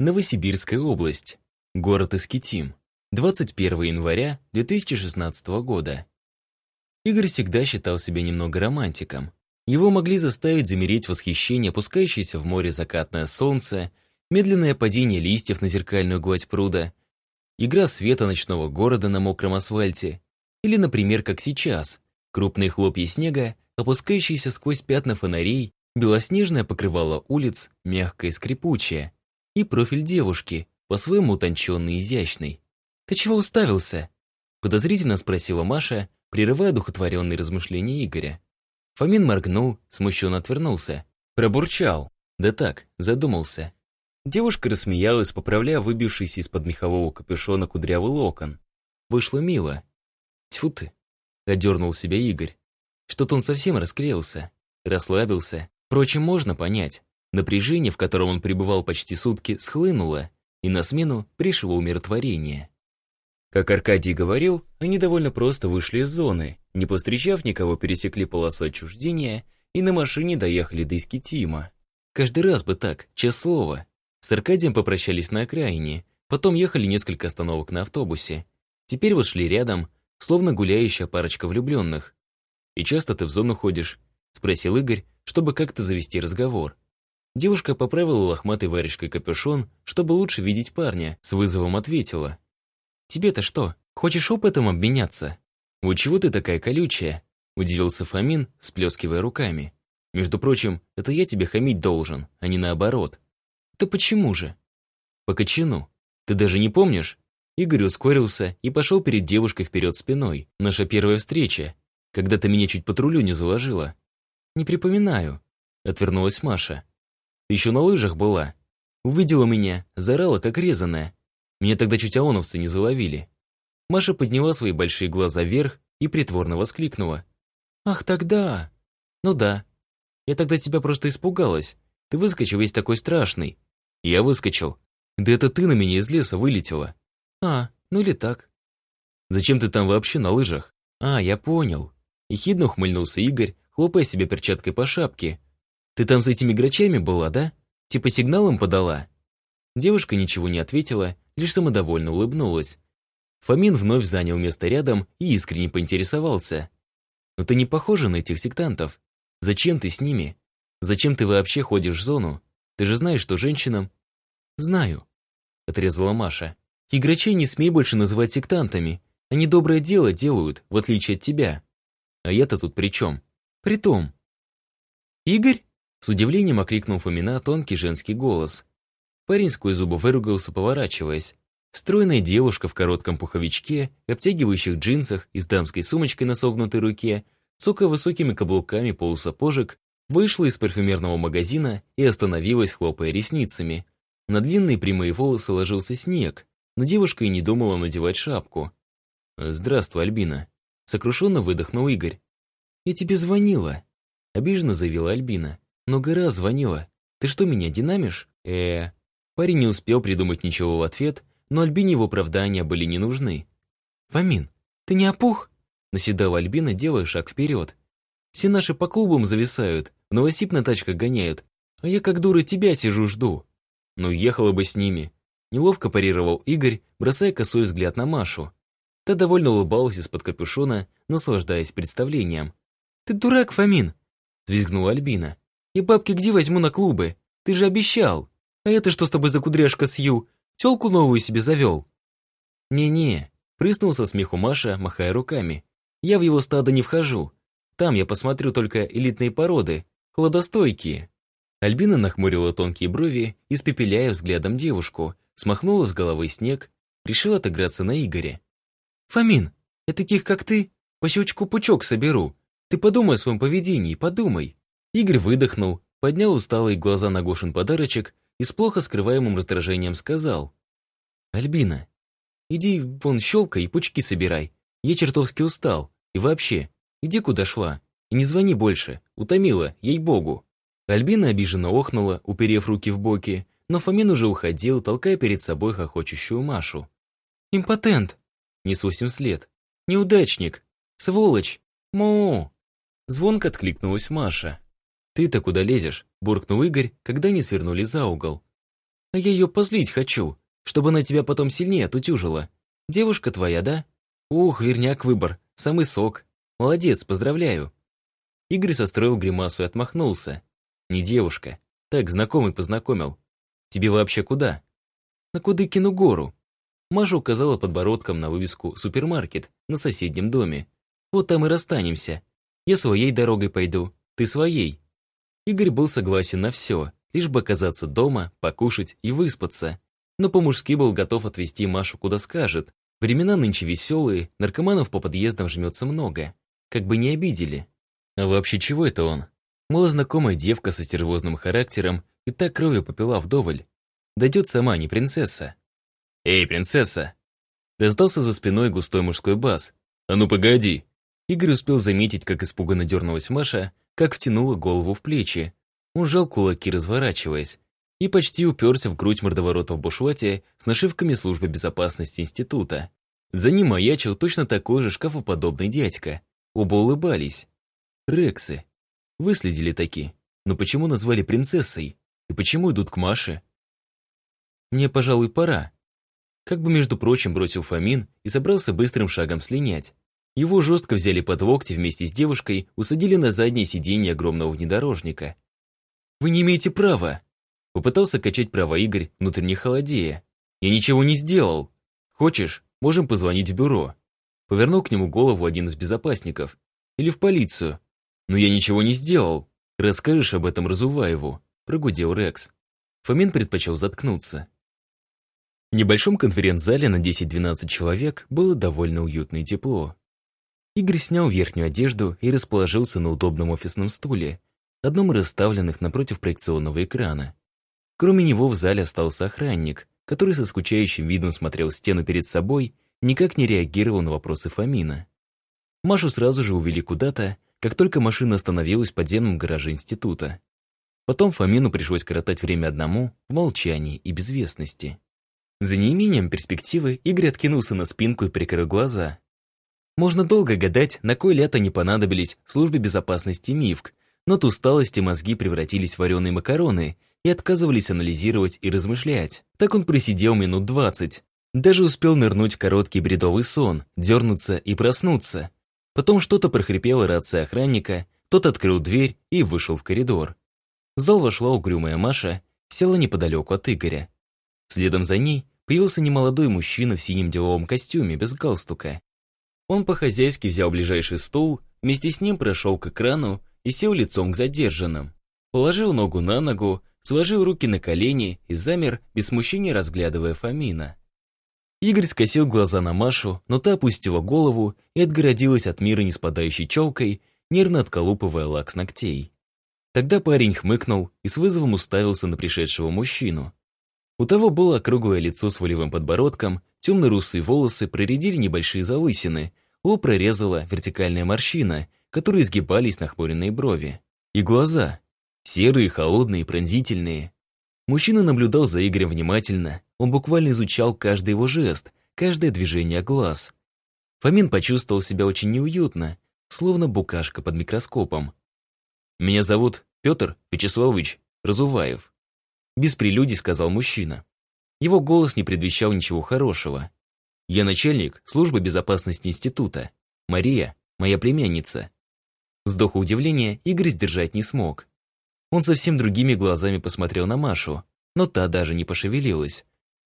Новосибирская область. Город Искитим. 21 января 2016 года. Игорь всегда считал себя немного романтиком. Его могли заставить замереть восхищение опускающееся в море закатное солнце, медленное падение листьев на зеркальную гладь пруда, игра света ночного города на мокром асфальте, или, например, как сейчас, крупные хлопья снега, опускающиеся сквозь пятна фонарей, белоснежное покрывало улиц, мягкое и скрипучее, и профиль девушки, по-своему утонченный и изящный. «Ты чего уставился?» Подозрительно спросила Маша, прерывая духотворенные размышления Игоря. Фомин моргнул, смущенно отвернулся. Пробурчал. Да так, задумался. Девушка рассмеялась, поправляя выбившийся из-под мехового капюшона кудрявый локон. Вышло мило. Тьфу ты, одернул себя Игорь. Что-то он совсем расклеился, расслабился. Впрочем, можно понять. Напряжение, в котором он пребывал почти сутки, схлынуло, и на смену пришло умиротворение. Как Аркадий говорил, они довольно просто вышли из зоны, не постречав никого, пересекли полосу отчуждения и на машине доехали до Искитима. Каждый раз бы так, честное слово. С Аркадием попрощались на окраине, потом ехали несколько остановок на автобусе. Теперь вот шли рядом, словно гуляющая парочка влюбленных. «И часто ты в зону ходишь?» — спросил Игорь, чтобы как-то завести разговор. Девушка поправила лохматой варежкой капюшон, чтобы лучше видеть парня, с вызовом ответила. «Тебе-то что, хочешь опытом обменяться?» «Вот чего ты такая колючая?» – удивился Фомин, сплескивая руками. «Между прочим, это я тебе хамить должен, а не наоборот». «Да почему же?» «По кочану. Ты даже не помнишь?» Игорь ускорился и пошел перед девушкой вперед спиной. Наша первая встреча, когда ты меня чуть патрулю не заложила. «Не припоминаю», — отвернулась Маша. Еще на лыжах была. Увидела меня, заорала, как резаная. Меня тогда чуть ООНовцы не заловили. Маша подняла свои большие глаза вверх и притворно воскликнула. «Ах, тогда!» «Ну да. Я тогда тебя просто испугалась. Ты выскочил весь такой страшный». Я выскочил. «Да это ты на меня из леса вылетела». «А, ну или так». «Зачем ты там вообще на лыжах?» «А, я понял». Ехидно ухмыльнулся Игорь, хлопая себе перчаткой по шапке, ты там с этими грачами была, да? Типа сигналом подала?» Девушка ничего не ответила, лишь самодовольно улыбнулась. Фомин вновь занял место рядом и искренне поинтересовался. «Но ты не похожа на этих сектантов. Зачем ты с ними? Зачем ты вообще ходишь в зону? Ты же знаешь, что женщинам...» «Знаю», — отрезала Маша. «И не смей больше называть сектантами. Они доброе дело делают, в отличие от тебя. А я-то тут при чем? Притом...» «Игорь?» С удивлением окликнул Фомина тонкий женский голос. Парень сквозь зубы выругался, поворачиваясь. Стройная девушка в коротком пуховичке, обтягивающих джинсах и с дамской сумочкой на согнутой руке, цокая высокими каблуками полусапожек, вышла из парфюмерного магазина и остановилась, хлопая ресницами. На длинные прямые волосы ложился снег, но девушка и не думала надевать шапку. «Здравствуй, Альбина», — сокрушенно выдохнул Игорь. «Я тебе звонила», — обиженно заявила Альбина. Много раз звонила. Ты что, меня динамишь? э Парень не успел придумать ничего в ответ, но Альбине его оправдания были не нужны. «Фомин, ты не опух?» Наседала Альбина, делая шаг вперед. «Все наши по клубам зависают, в новосип на тачках гоняют, а я как дура тебя сижу жду». «Ну, ехала бы с ними». Неловко парировал Игорь, бросая косой взгляд на Машу. Та довольно улыбалась из-под капюшона, наслаждаясь представлением. «Ты дурак, Фомин!» — взвизгнула Альбина. И бабки где возьму на клубы? Ты же обещал. А это что с тобой за кудряшка Сью? Тёлку новую себе завел?» «Не-не», — прыснул со смеху Маша, махая руками. «Я в его стадо не вхожу. Там я посмотрю только элитные породы, хладостойкие». Альбина нахмурила тонкие брови, испепеляя взглядом девушку, смахнула с головы снег, решила отыграться на Игоре. «Фомин, я таких, как ты, по щелчку пучок соберу. Ты подумай о своем поведении, подумай». Игорь выдохнул, поднял усталые глаза на Гошин подарочек и с плохо скрываемым раздражением сказал. «Альбина, иди вон щелкай и пучки собирай. Я чертовски устал. И вообще, иди куда шла. И не звони больше. Утомила, ей-богу». Альбина обиженно охнула, уперев руки в боки, но Фомин уже уходил, толкая перед собой хохочущую Машу. «Импотент!» Несусь им след. «Неудачник! Сволочь! Му!» Звонко откликнулась Маша. «Ты-то куда лезешь?» – буркнул Игорь, когда они свернули за угол. А я ее позлить хочу, чтобы она тебя потом сильнее отутюжила. Девушка твоя, да? Ух, верняк выбор, самый сок. Молодец, поздравляю. Игорь состроил гримасу и отмахнулся. Не девушка. Так, знакомый познакомил. Тебе вообще куда? На Кудыкину гору. Маша указала подбородком на вывеску «Супермаркет» на соседнем доме. Вот там и расстанемся. Я своей дорогой пойду, ты своей. Игорь был согласен на все, лишь бы оказаться дома, покушать и выспаться. Но по-мужски был готов отвезти Машу куда скажет. Времена нынче веселые, наркоманов по подъездам жмется много. Как бы не обидели. А вообще чего это он? Малознакомая девка со стервозным характером и так кровью попила вдоволь. Дойдет сама, не принцесса. «Эй, принцесса!» Раздался за спиной густой мужской бас. «А ну погоди!» Игорь успел заметить, как испуганно дернулась Маша, как втянула голову в плечи. Он сжал кулаки, разворачиваясь, и почти уперся в грудь мордоворота в бушлате с нашивками службы безопасности института. За ним маячил точно такой же шкафоподобный дядька. Оба улыбались. Рексы. Выследили таки. Но почему назвали принцессой? И почему идут к Маше? Мне, пожалуй, пора. Как бы, между прочим, бросил Фомин и собрался быстрым шагом слинять. Его жестко взяли под локти вместе с девушкой, усадили на заднее сиденье огромного внедорожника. «Вы не имеете права!» Попытался качать права Игорь, внутренне холодея. «Я ничего не сделал. Хочешь, можем позвонить в бюро». Повернул к нему голову один из безопасников. «Или в полицию». «Но я ничего не сделал. Расскажешь об этом Разуваеву», прогудел Рекс. Фомин предпочел заткнуться. В небольшом конференц-зале на 10-12 человек было довольно уютно и тепло. Игорь снял верхнюю одежду и расположился на удобном офисном стуле, одном из расставленных напротив проекционного экрана. Кроме него в зале остался охранник, который со скучающим видом смотрел стену перед собой, никак не реагировал на вопросы Фомина. Машу сразу же увели куда-то, как только машина остановилась в подземном гараже института. Потом Фомину пришлось коротать время одному, в молчании и безвестности. За неимением перспективы Игорь откинулся на спинку и прикрыл глаза, можно долго гадать, на кой лето не понадобились службе безопасности МИФК, но от усталости мозги превратились в вареные макароны и отказывались анализировать и размышлять. Так он просидел минут двадцать. Даже успел нырнуть короткий бредовый сон, дернуться и проснуться. Потом что-то прохрипела рация охранника, тот открыл дверь и вышел в коридор. В зал вошла угрюмая Маша, села неподалеку от Игоря. Следом за ней появился немолодой мужчина в синем деловом костюме, без галстука. Он по-хозяйски взял ближайший стул, вместе с ним прошел к экрану и сел лицом к задержанным. Положил ногу на ногу, сложил руки на колени и замер, без смущения разглядывая Фомина. Игорь скосил глаза на Машу, но та опустила голову и отгородилась от мира не спадающей челкой, нервно отколупывая лак с ногтей. Тогда парень хмыкнул и с вызовом уставился на пришедшего мужчину. У того было круглое лицо с волевым подбородком, темно-русые волосы проредили небольшие залысины, лоб прорезала вертикальная морщина, которые изгибались нахмуренные брови. И глаза. Серые, холодные, пронзительные. Мужчина наблюдал за Игорем внимательно, он буквально изучал каждый его жест, каждое движение глаз. Фомин почувствовал себя очень неуютно, словно букашка под микроскопом. «Меня зовут Петр Вячеславович Разуваев», без прелюдий сказал мужчина. Его голос не предвещал ничего хорошего. «Я начальник службы безопасности института. Мария, моя племянница». Вздоха удивления Игорь сдержать не смог. Он совсем другими глазами посмотрел на Машу, но та даже не пошевелилась.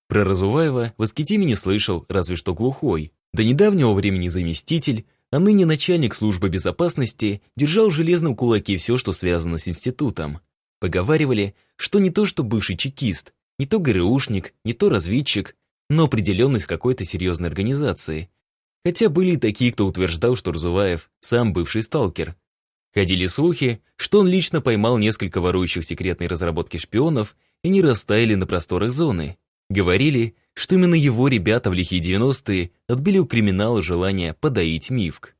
Про Разуваева в Аскетиме не слышал, разве что глухой. До недавнего времени заместитель, а ныне начальник службы безопасности, держал в железном кулаке все, что связано с институтом. Поговаривали, что не то что бывший чекист, не то ГРУшник, не то разведчик, но определенно из какой-то серьезной организации. Хотя были такие, кто утверждал, что Разуваев сам бывший сталкер. Ходили слухи, что он лично поймал несколько ворующих секретные разработки шпионов и не растаяли на просторах зоны. Говорили, что именно его ребята в лихие 90-е отбили у криминала желание подоить МИФК.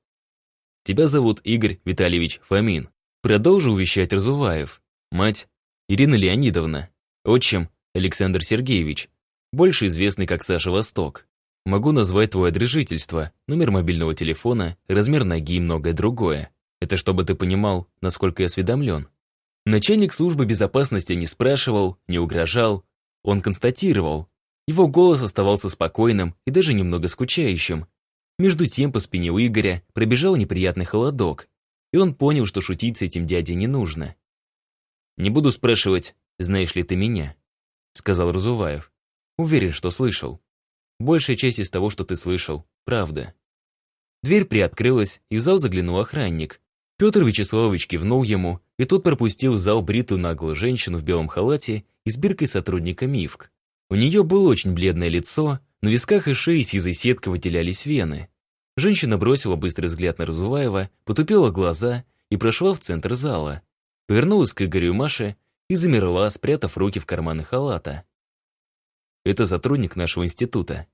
«Тебя зовут Игорь Витальевич Фомин», продолжил вещать Разуваев. Мать – Ирина Леонидовна. Отчим – Александр Сергеевич, больше известный как Саша Восток. Могу назвать твой адрес номер мобильного телефона, размер ноги и многое другое. Это чтобы ты понимал, насколько я осведомлен. Начальник службы безопасности не спрашивал, не угрожал. Он констатировал. Его голос оставался спокойным и даже немного скучающим. Между тем по спине у Игоря пробежал неприятный холодок, и он понял, что шутить с этим дядей не нужно. «Не буду спрашивать, знаешь ли ты меня», — сказал Разуваев. «Уверен, что слышал. Большая часть из того, что ты слышал, правда». Дверь приоткрылась, и в зал заглянул охранник. Петр Вячеславович кивнул ему, и тот пропустил в зал бритую наглую женщину в белом халате и с биркой сотрудника МИФК. У нее было очень бледное лицо, на висках и шее сизой сеткой выделялись вены. Женщина бросила быстрый взгляд на Разуваева, потупила глаза и прошла в центр зала. Повернулась к Игорю и Маше и замерла, спрятав руки в карманы халата. «Это сотрудник нашего института»,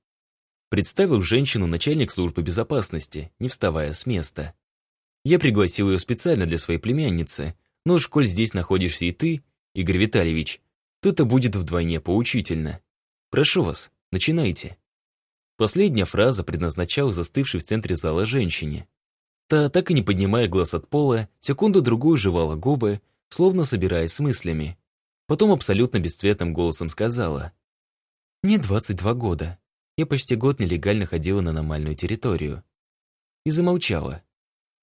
Представил женщину начальник службы безопасности, не вставая с места. Я пригласил ее специально для своей племянницы, но уж коль здесь находишься и ты, Игорь Витальевич, то это будет вдвойне поучительно. Прошу вас, начинайте. Последняя фраза предназначалась застывшей в центре зала женщине. Та, так и не поднимая глаз от пола, секунду-другую жевала губы, словно собираясь с мыслями. Потом абсолютно бесцветным голосом сказала. «Мне 22 года. Я почти год нелегально ходила на аномальную территорию. И замолчала.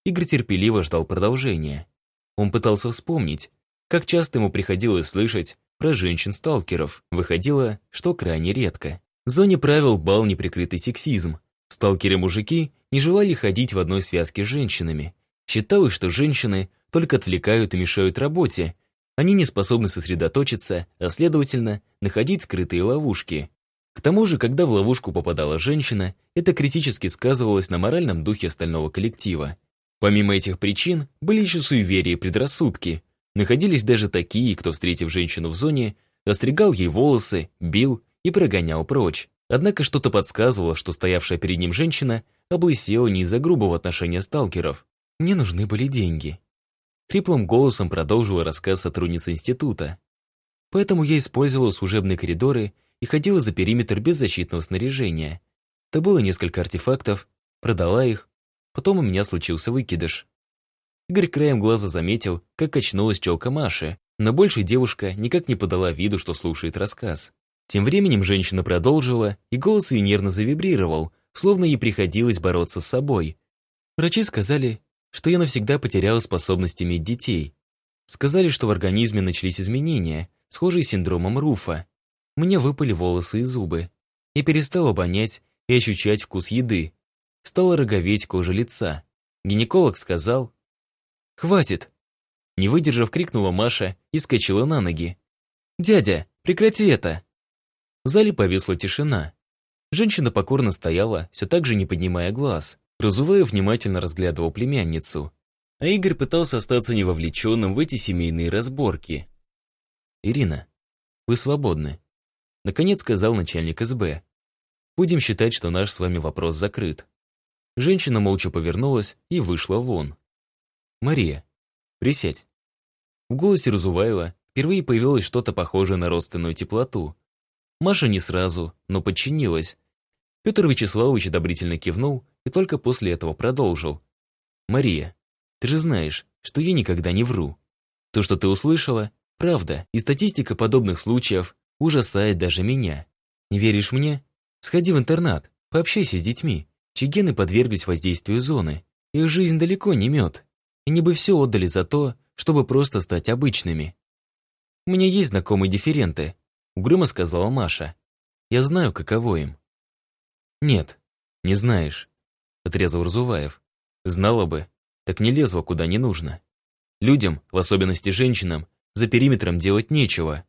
Игорь терпеливо ждал продолжения. Он пытался вспомнить, как часто ему приходилось слышать про женщин-сталкеров. Выходило, что крайне редко. В зоне правил бал неприкрытый сексизм. Сталкеры-мужики не желали ходить в одной связке с женщинами. Считалось, что женщины только отвлекают и мешают работе. Они не способны сосредоточиться, а следовательно, находить скрытые ловушки. К тому же, когда в ловушку попадала женщина, это критически сказывалось на моральном духе остального коллектива. Помимо этих причин, были еще суеверия и предрассудки. Находились даже такие, кто, встретив женщину в зоне, остригал ей волосы, бил и прогонял прочь. Однако что-то подсказывало, что стоявшая перед ним женщина облысела не из-за грубого отношения сталкеров. «Мне нужны были деньги». Хриплым голосом продолжила рассказ сотрудница института. Поэтому я использовала служебные коридоры и ходила за периметр без защитного снаряжения. Это было несколько артефактов, продала их, потом у меня случился выкидыш. Игорь краем глаза заметил, как качнулась челка Маши, но больше девушка никак не подала виду, что слушает рассказ. Тем временем женщина продолжила, и голос ее нервно завибрировал, словно ей приходилось бороться с собой. Врачи сказали, что я навсегда потеряла способность иметь детей. Сказали, что в организме начались изменения, схожие с синдромом Руфа. Мне выпали волосы и зубы. Я перестал обонять и ощущать вкус еды. Стала роговеть кожа лица. Гинеколог сказал «Хватит!» Не выдержав, крикнула Маша и скачала на ноги. «Дядя, прекрати это!» В зале повисла тишина. Женщина покорно стояла, все так же не поднимая глаз. Разуваев внимательно разглядывал племянницу. А Игорь пытался остаться невовлеченным в эти семейные разборки. «Ирина, вы свободны», Наконец сказал начальник СБ. Будем считать, что наш с вами вопрос закрыт. Женщина молча повернулась и вышла вон. Мария, присядь. В голосе Разуваева впервые появилось что-то похожее на родственную теплоту. Маша не сразу, но подчинилась. Петр Вячеславович одобрительно кивнул и только после этого продолжил. «Мария, ты же знаешь, что я никогда не вру. То, что ты услышала, правда, и статистика подобных случаев ужасает даже меня. Не веришь мне? Сходи в интернат, пообщайся с детьми, чьи гены подверглись воздействию зоны. Их жизнь далеко не мед. И не бы все отдали за то, чтобы просто стать обычными. У меня есть знакомые дифференты, угрюмо сказала Маша. Я знаю, каково им. Нет, не знаешь, отрезал Разуваев. Знала бы, так не лезла куда не нужно. Людям, в особенности женщинам, за периметром делать нечего.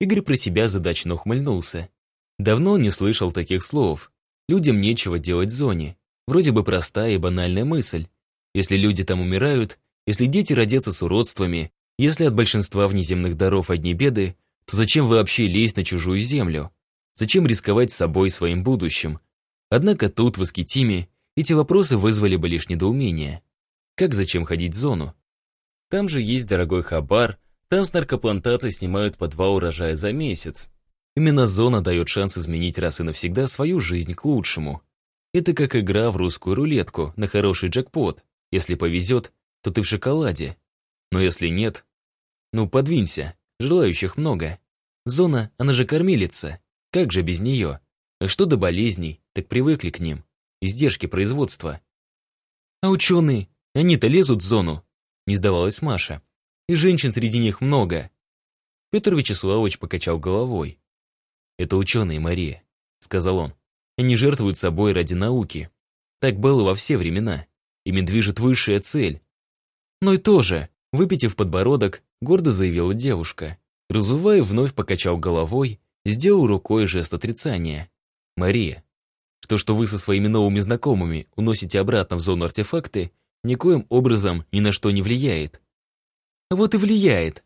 Игорь про себя задачно ухмыльнулся. Давно он не слышал таких слов. Людям нечего делать в зоне. Вроде бы простая и банальная мысль. Если люди там умирают, если дети родятся с уродствами, если от большинства внеземных даров одни беды, то зачем вообще лезть на чужую землю? Зачем рисковать собой своим будущим? Однако тут, в Аскетиме, эти вопросы вызвали бы лишь недоумение. Как зачем ходить в зону? Там же есть дорогой хабар, там с наркоплантаций снимают по два урожая за месяц. Именно зона дает шанс изменить раз и навсегда свою жизнь к лучшему. Это как игра в русскую рулетку на хороший джекпот. Если повезет, то ты в шоколаде. Но если нет, ну подвинься, желающих много. Зона, она же кормилица. Как же без нее? А что до болезней, так привыкли к ним. Издержки производства. А ученые, они-то лезут в зону, не сдавалась Маша. И женщин среди них много. Петр Вячеславович покачал головой. «Это ученые, Мария», — сказал он. «Они жертвуют собой ради науки. Так было во все времена. Ими движет высшая цель». «Ну и тоже», — выпитив подбородок, гордо заявила девушка. Разуваев вновь покачал головой, сделал рукой жест отрицания. «Мария, то, что вы со своими новыми знакомыми уносите обратно в зону артефакты, никоим образом ни на что не влияет». «Вот и влияет».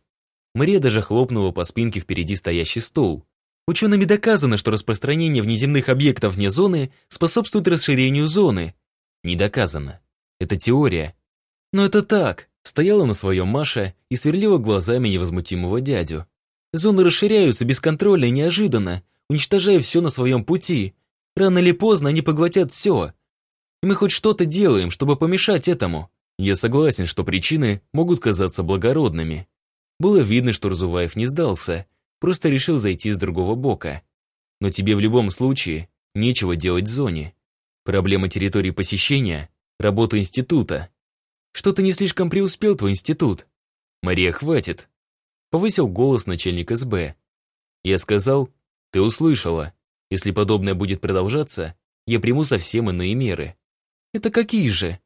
Мария даже хлопнула по спинке впереди стоящий стол. Учеными доказано, что распространение внеземных объектов вне зоны способствует расширению зоны. Не доказано. Это теория. Но это так. Стояла на своем Маша и сверлила глазами невозмутимого дядю. Зоны расширяются бесконтрольно и неожиданно, уничтожая все на своем пути. Рано или поздно они поглотят все. И мы хоть что-то делаем, чтобы помешать этому. Я согласен, что причины могут казаться благородными. Было видно, что Разуваев не сдался, просто решил зайти с другого бока. Но тебе в любом случае нечего делать в зоне. Проблема территории посещения – работа института. Что-то не слишком преуспел твой институт. Мария, хватит. Повысил голос начальник СБ. Я сказал, ты услышала. Если подобное будет продолжаться, я приму совсем иные меры. Это какие же?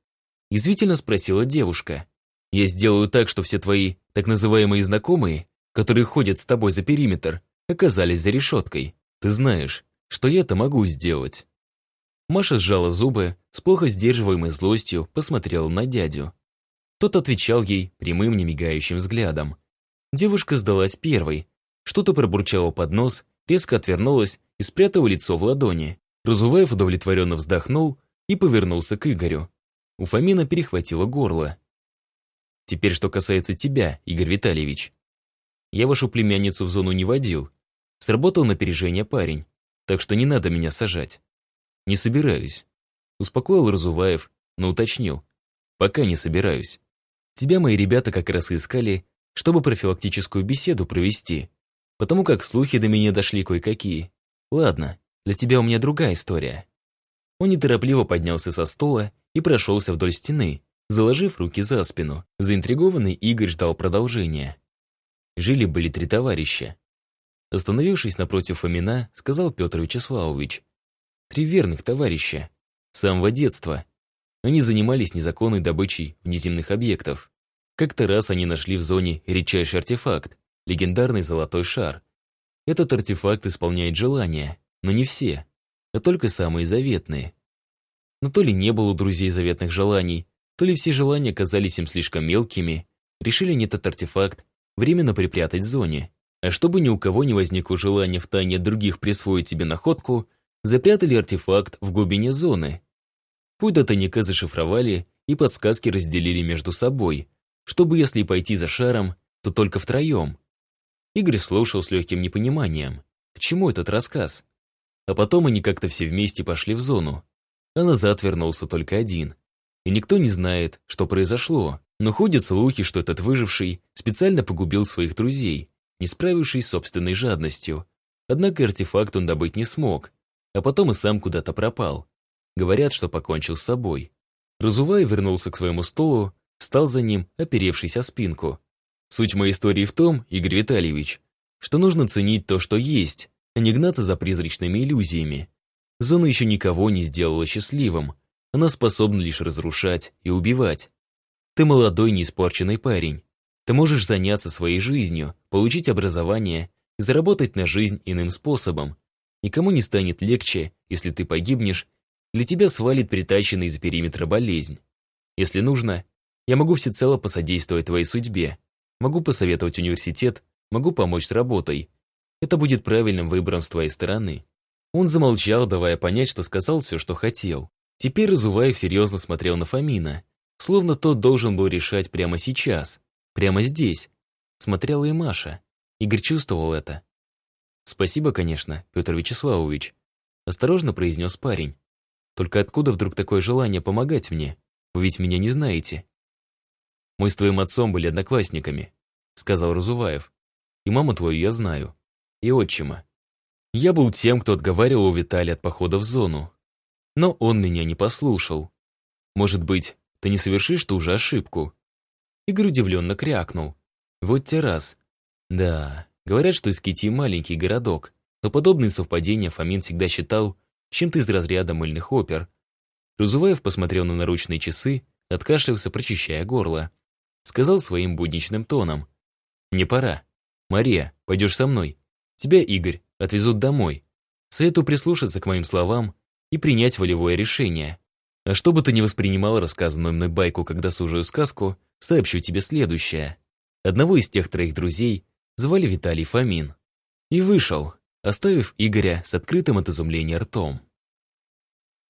Язвительно спросила девушка. Я сделаю так, что все твои так называемые знакомые, которые ходят с тобой за периметр, оказались за решеткой. Ты знаешь, что я это могу сделать. Маша сжала зубы, с плохо сдерживаемой злостью посмотрела на дядю. Тот отвечал ей прямым немигающим взглядом. Девушка сдалась первой, что-то пробурчала под нос, резко отвернулась и спрятала лицо в ладони. Разуваев удовлетворенно вздохнул и повернулся к Игорю. У Фомина перехватило горло. «Теперь что касается тебя, Игорь Витальевич. Я вашу племянницу в зону не водил. Сработал напряжение парень, так что не надо меня сажать. Не собираюсь». Успокоил Разуваев, но уточнил. «Пока не собираюсь. Тебя мои ребята как раз и искали, чтобы профилактическую беседу провести, потому как слухи до меня дошли кое-какие. Ладно, для тебя у меня другая история». Он неторопливо поднялся со стола и прошелся вдоль стены, заложив руки за спину. Заинтригованный Игорь ждал продолжения. Жили-были три товарища. Остановившись напротив Фомина, сказал Петр Вячеславович. Три верных товарища. С самого детства. Они занимались незаконной добычей внеземных объектов. Как-то раз они нашли в зоне редчайший артефакт, легендарный золотой шар. Этот артефакт исполняет желания, но не все, а только самые заветные. Но то ли не было у друзей заветных желаний, то ли все желания казались им слишком мелкими, решили не этот артефакт временно припрятать в зоне. А чтобы ни у кого не возникло желания в тайне других присвоить себе находку, запрятали артефакт в глубине зоны. Путь до тайника зашифровали и подсказки разделили между собой, чтобы, если пойти за шаром, то только втроем. Игорь слушал с легким непониманием. К чему этот рассказ? А потом они как-то все вместе пошли в зону. А назад вернулся только один. И никто не знает, что произошло. Но ходят слухи, что этот выживший специально погубил своих друзей, не справившись с собственной жадностью. Однако артефакт он добыть не смог, а потом и сам куда-то пропал. Говорят, что покончил с собой. Разувай вернулся к своему столу, Встал за ним, оперевшись о спинку. Суть моей истории в том, Игорь Витальевич, что нужно ценить то, что есть, а не гнаться за призрачными иллюзиями. Зона еще никого не сделала счастливым. Она способна лишь разрушать и убивать. Ты молодой, неиспорченный парень. Ты можешь заняться своей жизнью, получить образование заработать на жизнь иным способом. Никому не станет легче, если ты погибнешь, или тебя свалит притащенный из периметра болезнь. Если нужно, я могу всецело посодействовать твоей судьбе. Могу посоветовать университет, могу помочь с работой. Это будет правильным выбором с твоей стороны». Он замолчал, давая понять, что сказал все, что хотел. Теперь Разуваев серьезно смотрел на Фомина, словно тот должен был решать прямо сейчас, прямо здесь. Смотрела и Маша. Игорь чувствовал это. «Спасибо, конечно, Петр Вячеславович», — осторожно произнес парень. «Только откуда вдруг такое желание помогать мне? Вы ведь меня не знаете». Мы с твоим отцом были одноклассниками», — сказал Разуваев. «И маму твою я знаю. и отчима. Я был тем, кто отговаривал Виталия от похода в зону. Но он меня не послушал. Может быть, ты не совершишь ту же ошибку? Игорь удивленно крякнул. Вот те раз. Да, говорят, что Искити маленький городок, но подобные совпадения Фомин всегда считал чем-то из разряда мыльных опер. Разуваев посмотрел на наручные часы, откашлялся, прочищая горло. Сказал своим будничным тоном. «Мне пора. Мария, пойдешь со мной. Тебя, Игорь, отвезут домой. Советую прислушаться к моим словам и принять волевое решение. А чтобы ты не воспринимал рассказанную мной байку как досужую сказку, сообщу тебе следующее. Одного из тех троих друзей звали Виталий Фомин. И вышел, оставив Игоря с открытым от изумления ртом.